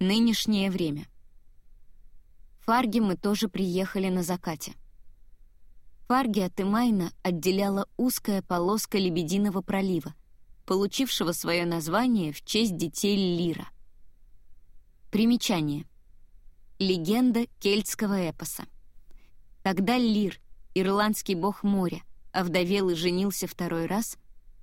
Нынешнее время. Фарги мы тоже приехали на закате. Фарги от Имайна отделяла узкая полоска Лебединого пролива, получившего свое название в честь детей Лира. Примечание. Легенда кельтского эпоса. Когда Лир, ирландский бог моря, овдовел и женился второй раз,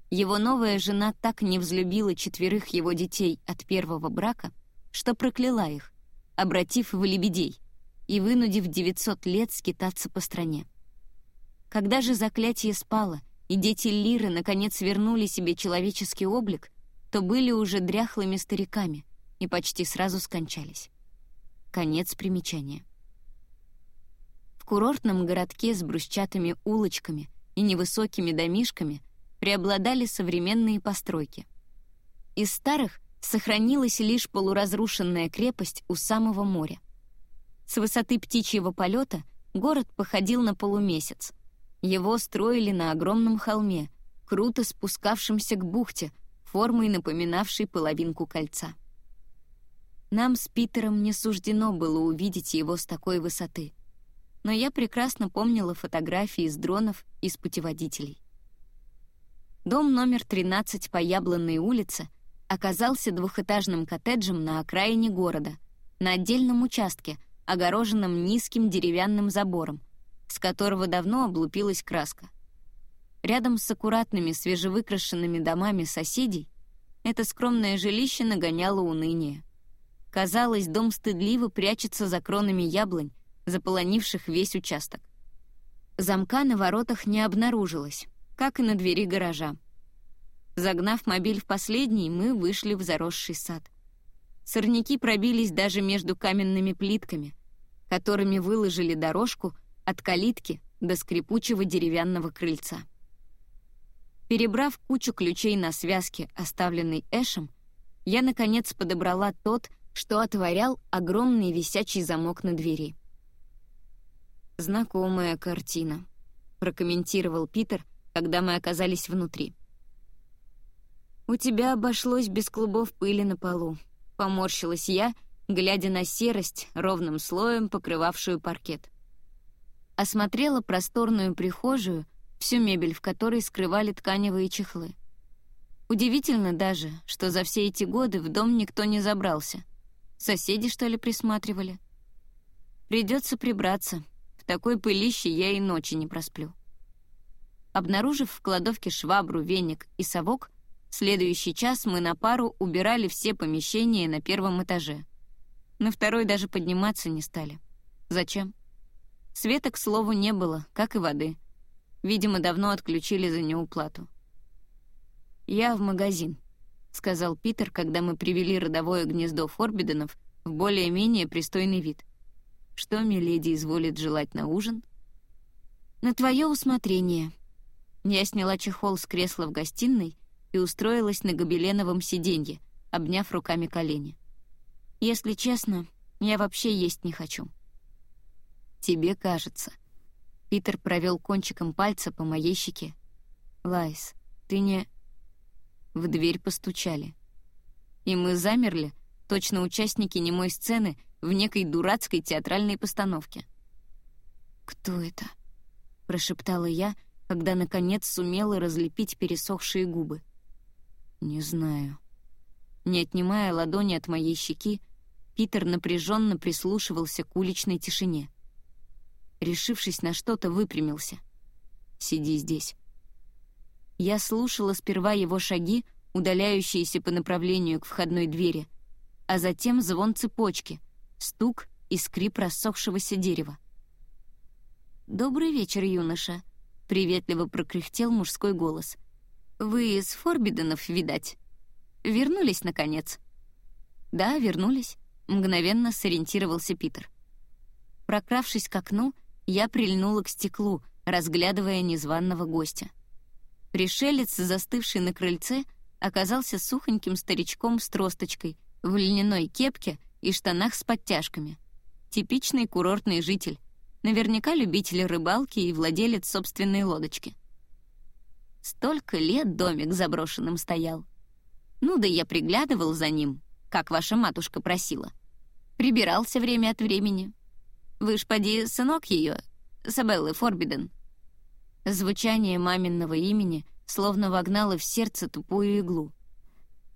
его новая жена так не взлюбила четверых его детей от первого брака, что прокляла их, обратив в лебедей и вынудив 900 лет скитаться по стране. Когда же заклятие спало, и дети Лиры наконец вернули себе человеческий облик, то были уже дряхлыми стариками и почти сразу скончались. Конец примечания. В курортном городке с брусчатыми улочками и невысокими домишками преобладали современные постройки. Из старых сохранилась лишь полуразрушенная крепость у самого моря. С высоты птичьего полета город походил на полумесяц — его строили на огромном холме, круто спускавшемся к бухте, формой напоминавшей половинку кольца. Нам с Питером не суждено было увидеть его с такой высоты, но я прекрасно помнила фотографии с дронов и с путеводителей. Дом номер 13 по Яблонной улице оказался двухэтажным коттеджем на окраине города, на отдельном участке, огороженном низким деревянным забором, с которого давно облупилась краска. Рядом с аккуратными свежевыкрашенными домами соседей это скромное жилище нагоняло уныние. Казалось, дом стыдливо прячется за кронами яблонь, заполонивших весь участок. Замка на воротах не обнаружилось, как и на двери гаража. Загнав мобиль в последний, мы вышли в заросший сад. Сорняки пробились даже между каменными плитками, которыми выложили дорожку — от калитки до скрипучего деревянного крыльца. Перебрав кучу ключей на связке, оставленной Эшем, я, наконец, подобрала тот, что отворял огромный висячий замок на двери. «Знакомая картина», — прокомментировал Питер, когда мы оказались внутри. «У тебя обошлось без клубов пыли на полу», — поморщилась я, глядя на серость, ровным слоем покрывавшую паркет осмотрела просторную прихожую, всю мебель в которой скрывали тканевые чехлы. Удивительно даже, что за все эти годы в дом никто не забрался. Соседи, что ли, присматривали? Придется прибраться. В такой пылище я и ночи не просплю. Обнаружив в кладовке швабру, веник и совок, следующий час мы на пару убирали все помещения на первом этаже. На второй даже подниматься не стали. Зачем? Света, к слову, не было, как и воды. Видимо, давно отключили за неуплату. «Я в магазин», — сказал Питер, когда мы привели родовое гнездо Форбиденов в более-менее пристойный вид. «Что миледи изволит желать на ужин?» «На твое усмотрение». Я сняла чехол с кресла в гостиной и устроилась на гобеленовом сиденье, обняв руками колени. «Если честно, я вообще есть не хочу». «Тебе кажется». Питер провел кончиком пальца по моей щеке. «Лайс, ты не...» В дверь постучали. И мы замерли, точно участники немой сцены в некой дурацкой театральной постановке. «Кто это?» — прошептала я, когда, наконец, сумела разлепить пересохшие губы. «Не знаю». Не отнимая ладони от моей щеки, Питер напряженно прислушивался к уличной тишине решившись на что-то, выпрямился. «Сиди здесь». Я слушала сперва его шаги, удаляющиеся по направлению к входной двери, а затем звон цепочки, стук и скрип рассохшегося дерева. «Добрый вечер, юноша», — приветливо прокряхтел мужской голос. «Вы из Форбиденов, видать? Вернулись, наконец?» «Да, вернулись», — мгновенно сориентировался Питер. Прокравшись к окну, я прильнула к стеклу, разглядывая незваного гостя. Пришелец, застывший на крыльце, оказался сухоньким старичком с тросточкой, в льняной кепке и штанах с подтяжками. Типичный курортный житель, наверняка любитель рыбалки и владелец собственной лодочки. Столько лет домик заброшенным стоял. Ну да я приглядывал за ним, как ваша матушка просила, Прибирался время от времени. Вы ж поди сынок ее, Сабеллы Форбиден». Звучание маминого имени словно вогнало в сердце тупую иглу.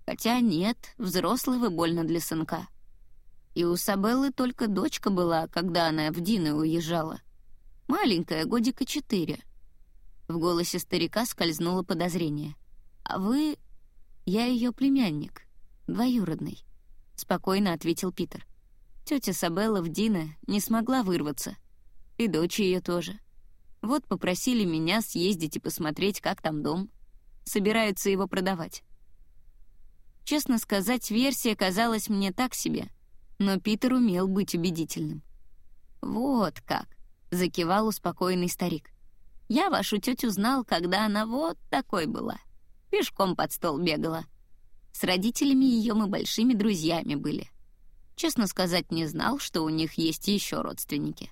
Хотя нет, взрослого больно для сынка. И у Сабеллы только дочка была, когда она в Дины уезжала. Маленькая, годика четыре. В голосе старика скользнуло подозрение. «А вы...» «Я ее племянник, двоюродный», — спокойно ответил Питер. Тетя Сабелла в Дина не смогла вырваться. И дочь ее тоже. Вот попросили меня съездить и посмотреть, как там дом. Собираются его продавать. Честно сказать, версия казалась мне так себе, но Питер умел быть убедительным. «Вот как», — закивал успокоенный старик. «Я вашу тетю знал, когда она вот такой была. Пешком под стол бегала. С родителями ее мы большими друзьями были. Честно сказать, не знал, что у них есть еще родственники.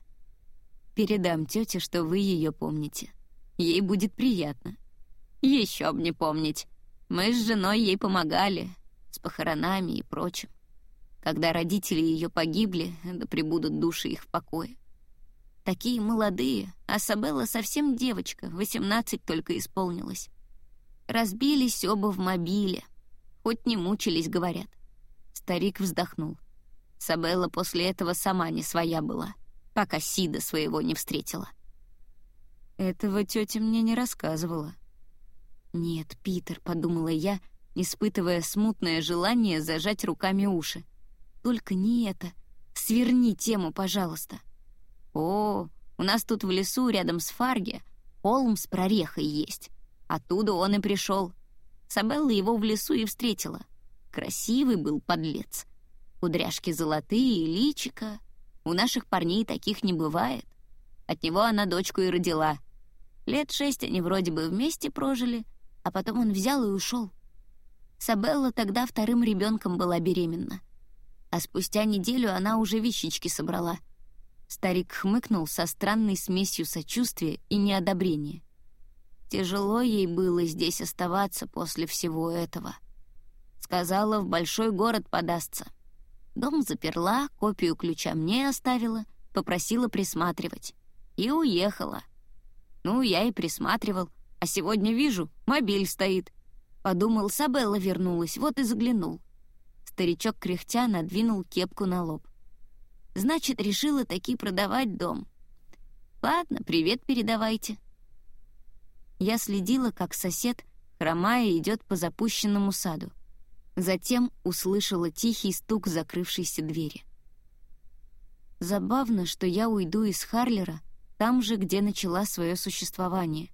Передам тете, что вы ее помните. Ей будет приятно. Еще б не помнить. Мы с женой ей помогали, с похоронами и прочим. Когда родители ее погибли, да прибудут души их в покое. Такие молодые, а Сабелла совсем девочка, 18 только исполнилось. Разбились оба в мобиле. Хоть не мучились, говорят. Старик вздохнул. Сабелла после этого сама не своя была, пока Сида своего не встретила. Этого тетя мне не рассказывала. «Нет, Питер», — подумала я, — испытывая смутное желание зажать руками уши. «Только не это. Сверни тему, пожалуйста». «О, у нас тут в лесу рядом с Фарге холм с прорехой есть. Оттуда он и пришел. Сабелла его в лесу и встретила. Красивый был подлец. Кудряшки золотые, личика. У наших парней таких не бывает. От него она дочку и родила. Лет шесть они вроде бы вместе прожили, а потом он взял и ушел. Сабелла тогда вторым ребенком была беременна. А спустя неделю она уже вещички собрала. Старик хмыкнул со странной смесью сочувствия и неодобрения. Тяжело ей было здесь оставаться после всего этого. Сказала, в большой город подастся. Дом заперла, копию ключа мне оставила, попросила присматривать. И уехала. Ну, я и присматривал, а сегодня вижу, мобиль стоит. Подумал, Сабелла вернулась, вот и заглянул. Старичок кряхтя надвинул кепку на лоб. Значит, решила таки продавать дом. Ладно, привет передавайте. Я следила, как сосед, хромая, идет по запущенному саду. Затем услышала тихий стук закрывшейся двери. Забавно, что я уйду из Харлера там же, где начала свое существование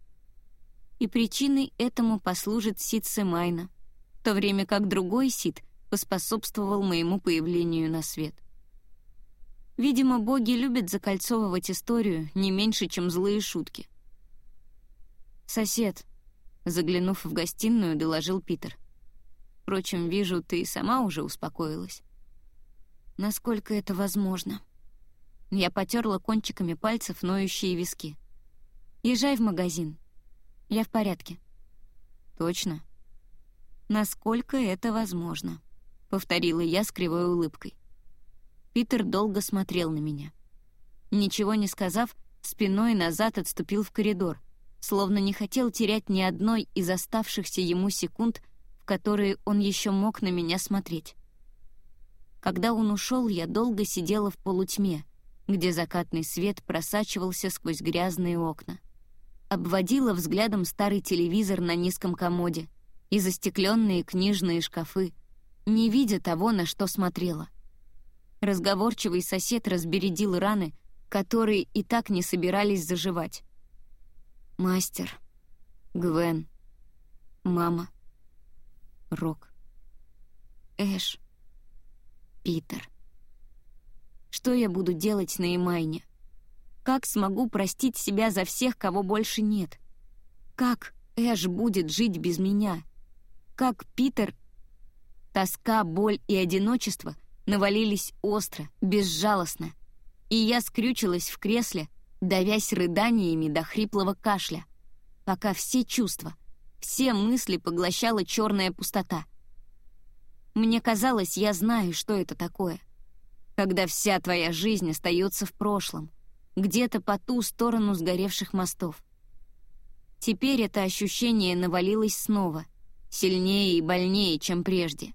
и причиной этому послужит Сид Семайна, в то время как другой Сид поспособствовал моему появлению на свет. Видимо, боги любят закольцовывать историю не меньше, чем злые шутки. «Сосед», — заглянув в гостиную, доложил Питер. «Впрочем, вижу, ты и сама уже успокоилась». «Насколько это возможно?» Я потерла кончиками пальцев ноющие виски. «Езжай в магазин. Я в порядке». «Точно?» «Насколько это возможно», — повторила я с кривой улыбкой. Питер долго смотрел на меня. Ничего не сказав, спиной назад отступил в коридор, словно не хотел терять ни одной из оставшихся ему секунд, в которые он еще мог на меня смотреть. Когда он ушел, я долго сидела в полутьме, где закатный свет просачивался сквозь грязные окна обводила взглядом старый телевизор на низком комоде и застекленные книжные шкафы, не видя того, на что смотрела. Разговорчивый сосед разбередил раны, которые и так не собирались заживать. Мастер, Гвен, мама, Рок, Эш, Питер. Что я буду делать на Имайне? Как смогу простить себя за всех, кого больше нет? Как Эш будет жить без меня? Как Питер... Тоска, боль и одиночество навалились остро, безжалостно, и я скрючилась в кресле, давясь рыданиями до хриплого кашля, пока все чувства, все мысли поглощала черная пустота. Мне казалось, я знаю, что это такое. когда вся твоя жизнь остается в прошлом, где-то по ту сторону сгоревших мостов. Теперь это ощущение навалилось снова, сильнее и больнее, чем прежде.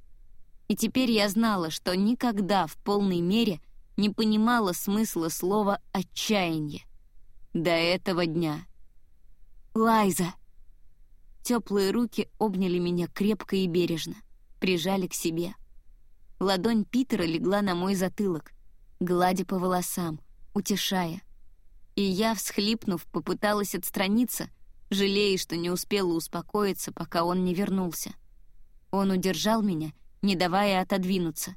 И теперь я знала, что никогда в полной мере не понимала смысла слова «отчаяние». До этого дня. «Лайза!» Теплые руки обняли меня крепко и бережно, прижали к себе. Ладонь Питера легла на мой затылок, гладя по волосам, утешая. И я, всхлипнув, попыталась отстраниться, жалея, что не успела успокоиться, пока он не вернулся. Он удержал меня, не давая отодвинуться.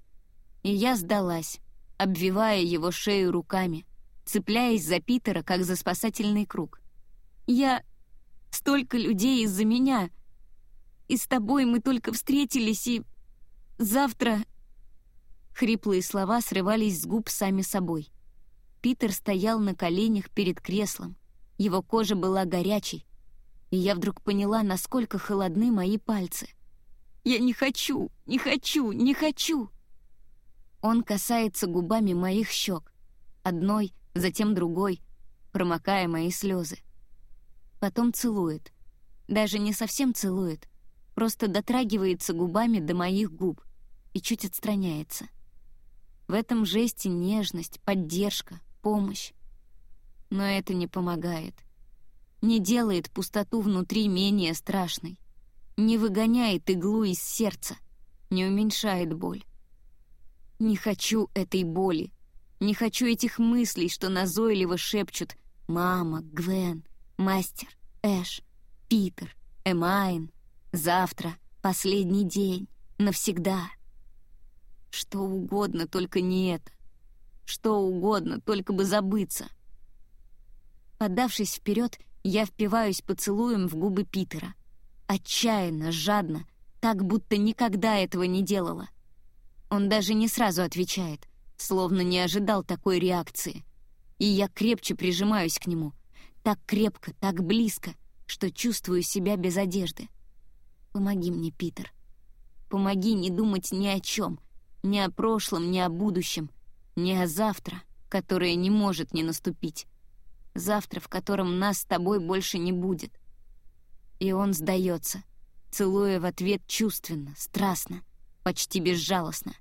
И я сдалась, обвивая его шею руками, цепляясь за Питера, как за спасательный круг. «Я Столько людей из-за меня. И с тобой мы только встретились, и... Завтра...» Хриплые слова срывались с губ сами собой. Питер стоял на коленях перед креслом. Его кожа была горячей. И я вдруг поняла, насколько холодны мои пальцы. «Я не хочу, не хочу, не хочу!» Он касается губами моих щек. Одной, затем другой, промокая мои слезы потом целует. Даже не совсем целует, просто дотрагивается губами до моих губ и чуть отстраняется. В этом жесте нежность, поддержка, помощь. Но это не помогает. Не делает пустоту внутри менее страшной. Не выгоняет иглу из сердца, не уменьшает боль. Не хочу этой боли. Не хочу этих мыслей, что назойливо шепчут «Мама, Гвен, Мастер, Эш, Питер, Эмайн. Завтра, последний день, навсегда. Что угодно, только не это. Что угодно, только бы забыться. Подавшись вперед, я впиваюсь поцелуем в губы Питера. Отчаянно, жадно, так, будто никогда этого не делала. Он даже не сразу отвечает, словно не ожидал такой реакции. И я крепче прижимаюсь к нему — так крепко, так близко, что чувствую себя без одежды. Помоги мне, Питер. Помоги не думать ни о чем, ни о прошлом, ни о будущем, ни о завтра, которое не может не наступить. Завтра, в котором нас с тобой больше не будет. И он сдается, целуя в ответ чувственно, страстно, почти безжалостно.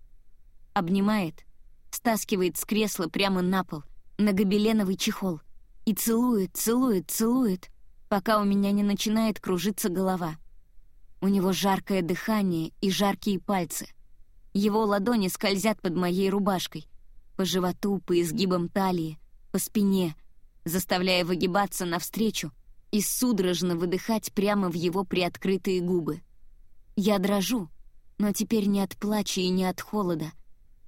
Обнимает, стаскивает с кресла прямо на пол, на гобеленовый чехол — и целует, целует, целует, пока у меня не начинает кружиться голова. У него жаркое дыхание и жаркие пальцы. Его ладони скользят под моей рубашкой, по животу, по изгибам талии, по спине, заставляя выгибаться навстречу и судорожно выдыхать прямо в его приоткрытые губы. Я дрожу, но теперь не от плача и не от холода.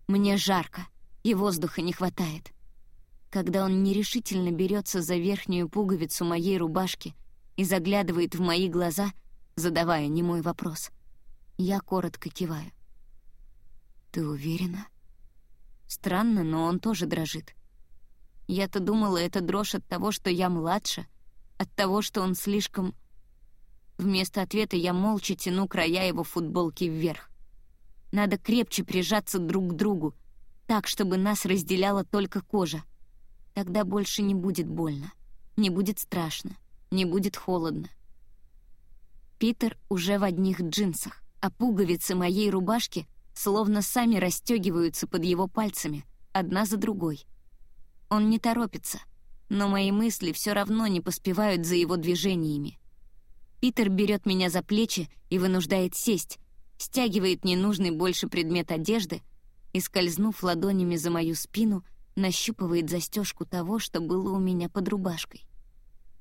Мне жарко, и воздуха не хватает когда он нерешительно берется за верхнюю пуговицу моей рубашки и заглядывает в мои глаза, задавая немой вопрос. Я коротко киваю. «Ты уверена?» Странно, но он тоже дрожит. Я-то думала, это дрожь от того, что я младше, от того, что он слишком... Вместо ответа я молча тяну края его футболки вверх. Надо крепче прижаться друг к другу, так, чтобы нас разделяла только кожа. Тогда больше не будет больно, не будет страшно, не будет холодно. Питер уже в одних джинсах, а пуговицы моей рубашки словно сами расстегиваются под его пальцами, одна за другой. Он не торопится, но мои мысли все равно не поспевают за его движениями. Питер берет меня за плечи и вынуждает сесть, стягивает ненужный больше предмет одежды и, скользнув ладонями за мою спину, нащупывает застежку того, что было у меня под рубашкой.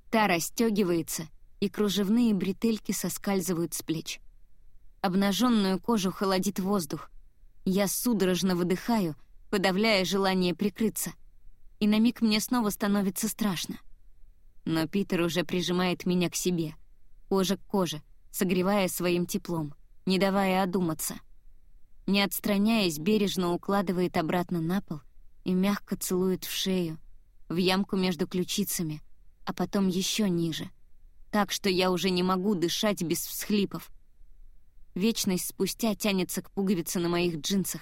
Та расстегивается, и кружевные бретельки соскальзывают с плеч. Обнаженную кожу холодит воздух. Я судорожно выдыхаю, подавляя желание прикрыться. И на миг мне снова становится страшно. Но Питер уже прижимает меня к себе, кожа к коже, согревая своим теплом, не давая одуматься. Не отстраняясь, бережно укладывает обратно на пол и мягко целует в шею, в ямку между ключицами, а потом еще ниже, так что я уже не могу дышать без всхлипов. Вечность спустя тянется к пуговице на моих джинсах,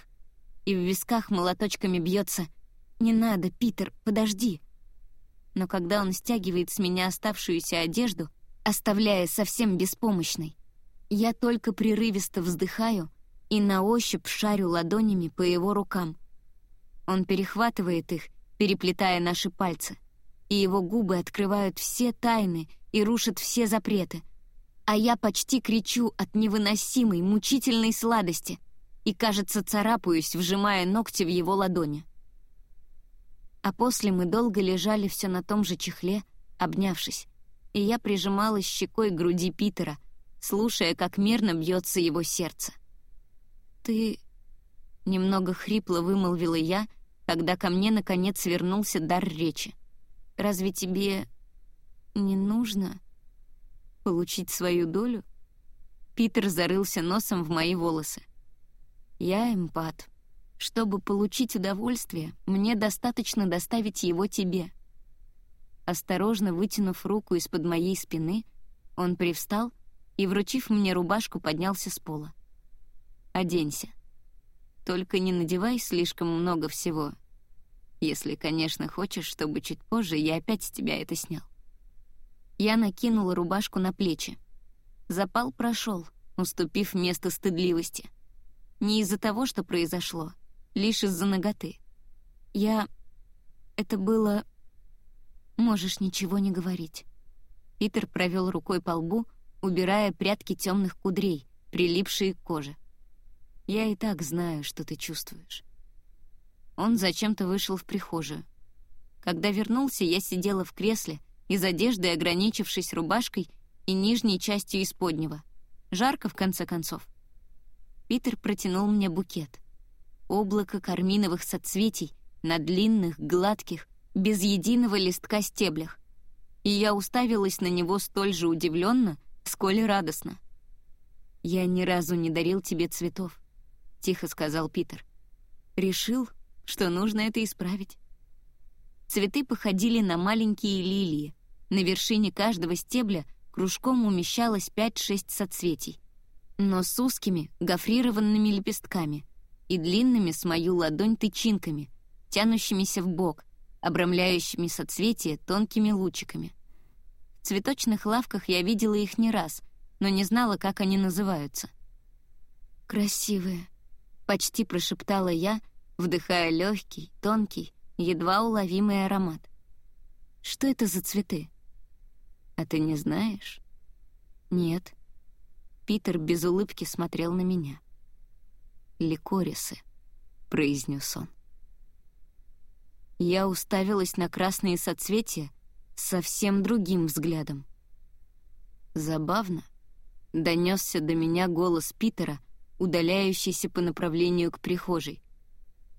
и в висках молоточками бьется «Не надо, Питер, подожди!» Но когда он стягивает с меня оставшуюся одежду, оставляя совсем беспомощной, я только прерывисто вздыхаю и на ощупь шарю ладонями по его рукам. Он перехватывает их, переплетая наши пальцы, и его губы открывают все тайны и рушат все запреты, а я почти кричу от невыносимой, мучительной сладости и, кажется, царапаюсь, вжимая ногти в его ладони. А после мы долго лежали все на том же чехле, обнявшись, и я прижималась щекой к груди Питера, слушая, как мерно бьется его сердце. «Ты...» — немного хрипло вымолвила я, когда ко мне наконец вернулся дар речи. «Разве тебе не нужно получить свою долю?» Питер зарылся носом в мои волосы. «Я эмпат. Чтобы получить удовольствие, мне достаточно доставить его тебе». Осторожно вытянув руку из-под моей спины, он привстал и, вручив мне рубашку, поднялся с пола. «Оденься. Только не надевай слишком много всего, если, конечно, хочешь, чтобы чуть позже я опять с тебя это снял». Я накинула рубашку на плечи. Запал прошел, уступив место стыдливости. Не из-за того, что произошло, лишь из-за ноготы. Я... Это было... Можешь ничего не говорить. Питер провел рукой по лбу, убирая прядки темных кудрей, прилипшие к коже. Я и так знаю, что ты чувствуешь. Он зачем-то вышел в прихожую. Когда вернулся, я сидела в кресле, из одежды ограничившись рубашкой и нижней частью исподнего. Жарко, в конце концов. Питер протянул мне букет. Облако карминовых соцветий на длинных, гладких, без единого листка стеблях. И я уставилась на него столь же удивленно, сколь и радостно. «Я ни разу не дарил тебе цветов», — тихо сказал Питер. «Решил, что нужно это исправить». Цветы походили на маленькие лилии, на вершине каждого стебля кружком умещалось 5-6 соцветий, но с узкими, гофрированными лепестками и длинными с мою ладонь тычинками, тянущимися в бок, обрамляющими соцветия тонкими лучиками. В цветочных лавках я видела их не раз, но не знала, как они называются. «Красивые», — почти прошептала я, вдыхая легкий, тонкий, едва уловимый аромат. «Что это за цветы?» «А ты не знаешь?» «Нет». Питер без улыбки смотрел на меня. «Ликорисы», — произнес он. Я уставилась на красные соцветия совсем другим взглядом. Забавно. Донесся до меня голос Питера, удаляющийся по направлению к прихожей.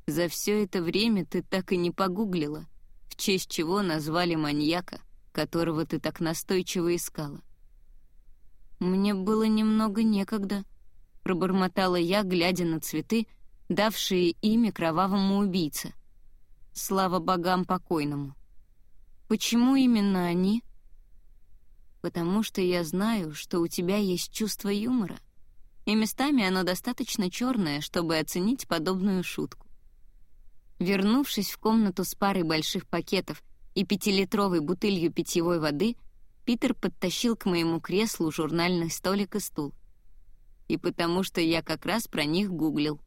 За все это время ты так и не погуглила, в честь чего назвали маньяка которого ты так настойчиво искала. «Мне было немного некогда», — пробормотала я, глядя на цветы, давшие имя кровавому убийце. Слава богам покойному. «Почему именно они?» «Потому что я знаю, что у тебя есть чувство юмора, и местами оно достаточно черное, чтобы оценить подобную шутку». Вернувшись в комнату с парой больших пакетов и пятилитровой бутылью питьевой воды, Питер подтащил к моему креслу журнальный столик и стул. И потому что я как раз про них гуглил.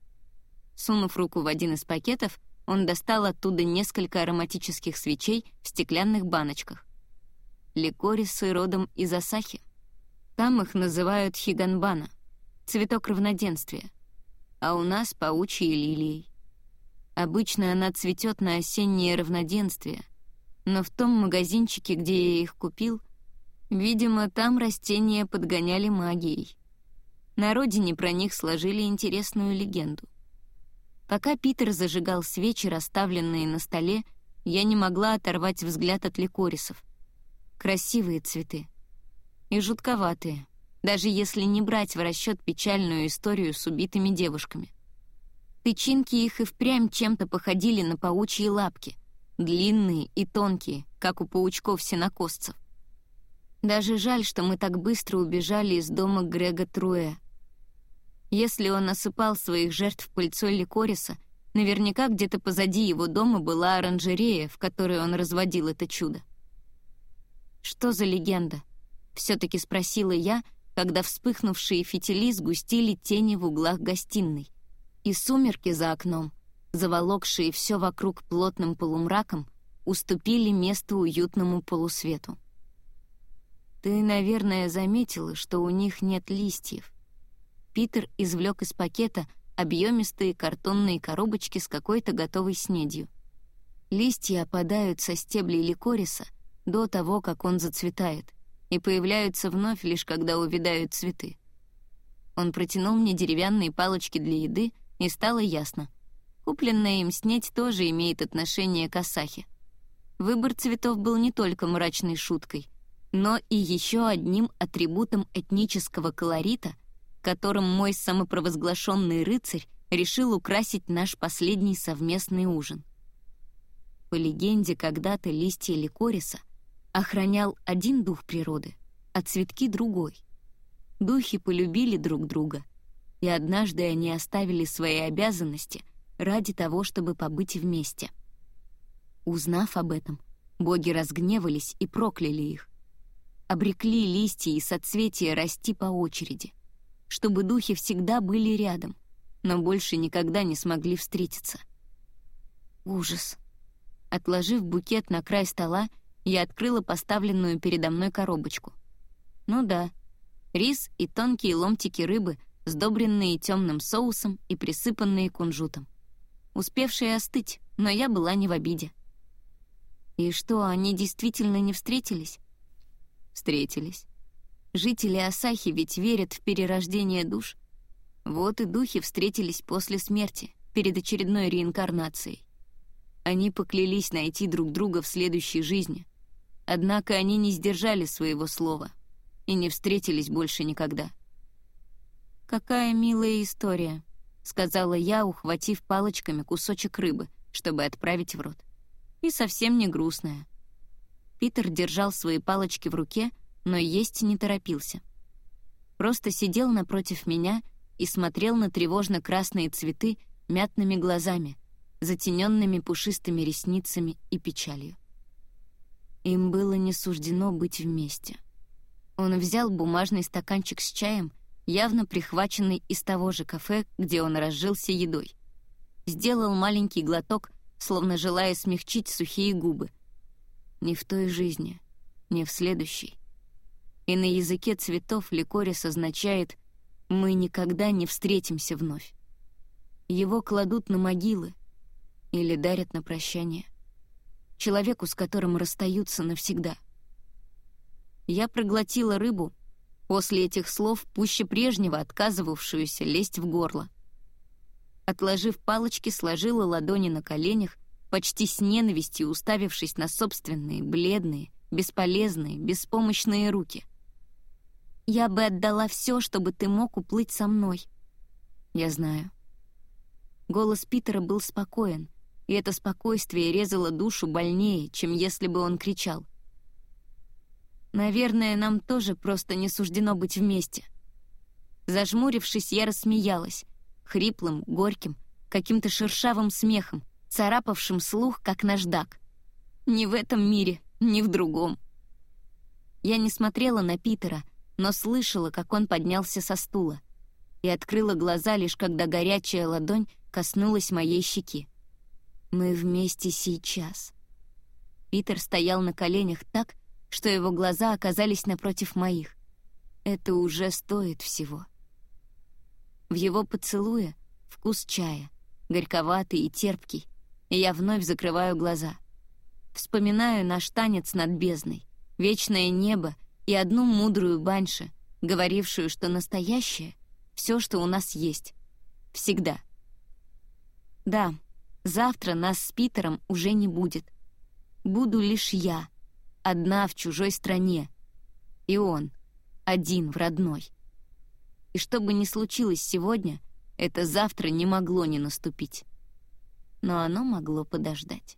Сунув руку в один из пакетов, он достал оттуда несколько ароматических свечей в стеклянных баночках. Ликорисы родом из Асахи. Там их называют хиганбана, цветок равноденствия, а у нас паучьей лилией. Обычно она цветет на осеннее равноденствие — но в том магазинчике, где я их купил, видимо, там растения подгоняли магией. На родине про них сложили интересную легенду. Пока Питер зажигал свечи, расставленные на столе, я не могла оторвать взгляд от ликорисов. Красивые цветы. И жутковатые, даже если не брать в расчет печальную историю с убитыми девушками. Тычинки их и впрямь чем-то походили на паучьи лапки — длинные и тонкие, как у паучков-сенокосцев. Даже жаль, что мы так быстро убежали из дома Грега Труэ. Если он осыпал своих жертв пыльцой ликориса, Наверняка где-то позади его дома была оранжерея, в которой он разводил это чудо. «Что за легенда?» — все-таки спросила я, когда вспыхнувшие фитили сгустили тени в углах гостиной, и сумерки за окном, заволокшие все вокруг плотным полумраком, уступили место уютному полусвету. «Ты, наверное, заметила, что у них нет листьев». Питер извлек из пакета объемистые картонные коробочки с какой-то готовой снедью. Листья опадают со стеблей ликориса до того, как он зацветает, и появляются вновь лишь когда увядают цветы. Он протянул мне деревянные палочки для еды, и стало ясно. Купленная им снедь тоже имеет отношение к Асахе. Выбор цветов был не только мрачной шуткой, но и еще одним атрибутом этнического колорита, которым мой самопровозглашенный рыцарь решил украсить наш последний совместный ужин. По легенде, когда-то листья ликориса охранял один дух природы, а цветки — другой. Духи полюбили друг друга, и однажды они оставили свои обязанности ради того, чтобы побыть вместе. Узнав об этом, боги разгневались и прокляли их обрекли листья и соцветия расти по очереди, чтобы духи всегда были рядом, но больше никогда не смогли встретиться. Ужас. Отложив букет на край стола, я открыла поставленную передо мной коробочку. Ну да, рис и тонкие ломтики рыбы, сдобренные темным соусом и присыпанные кунжутом. Успевшие остыть, но я была не в обиде. И что, они действительно не встретились? встретились. Жители Асахи ведь верят в перерождение душ. Вот и духи встретились после смерти, перед очередной реинкарнацией. Они поклялись найти друг друга в следующей жизни. Однако они не сдержали своего слова и не встретились больше никогда. «Какая милая история», — сказала я, ухватив палочками кусочек рыбы, чтобы отправить в рот. «И совсем не грустная. Питер держал свои палочки в руке, но есть не торопился. Просто сидел напротив меня и смотрел на тревожно-красные цветы мятными глазами, затененными пушистыми ресницами и печалью. Им было не суждено быть вместе. Он взял бумажный стаканчик с чаем, явно прихваченный из того же кафе, где он разжился едой. Сделал маленький глоток, словно желая смягчить сухие губы — ни в той жизни, ни в следующей. И на языке цветов ликорис означает «мы никогда не встретимся вновь». Его кладут на могилы или дарят на прощание. Человеку, с которым расстаются навсегда. Я проглотила рыбу, после этих слов пуще прежнего отказывавшуюся лезть в горло. Отложив палочки, сложила ладони на коленях почти с ненавистью уставившись на собственные, бледные, бесполезные, беспомощные руки. «Я бы отдала все, чтобы ты мог уплыть со мной». «Я знаю». Голос Питера был спокоен, и это спокойствие резало душу больнее, чем если бы он кричал. «Наверное, нам тоже просто не суждено быть вместе». Зажмурившись, я рассмеялась, хриплым, горьким, каким-то шершавым смехом, царапавшим слух, как наждак. Ни в этом мире, ни в другом. Я не смотрела на Питера, но слышала, как он поднялся со стула, и открыла глаза лишь когда горячая ладонь коснулась моей щеки. Мы вместе сейчас. Питер стоял на коленях так, что его глаза оказались напротив моих. Это уже стоит всего. В его поцелуе вкус чая, горьковатый и терпкий, и я вновь закрываю глаза. Вспоминаю наш танец над бездной, вечное небо и одну мудрую баньше, говорившую, что настоящее — все, что у нас есть. Всегда. Да, завтра нас с Питером уже не будет. Буду лишь я, одна в чужой стране. И он, один в родной. И что бы ни случилось сегодня, это завтра не могло не наступить но оно могло подождать.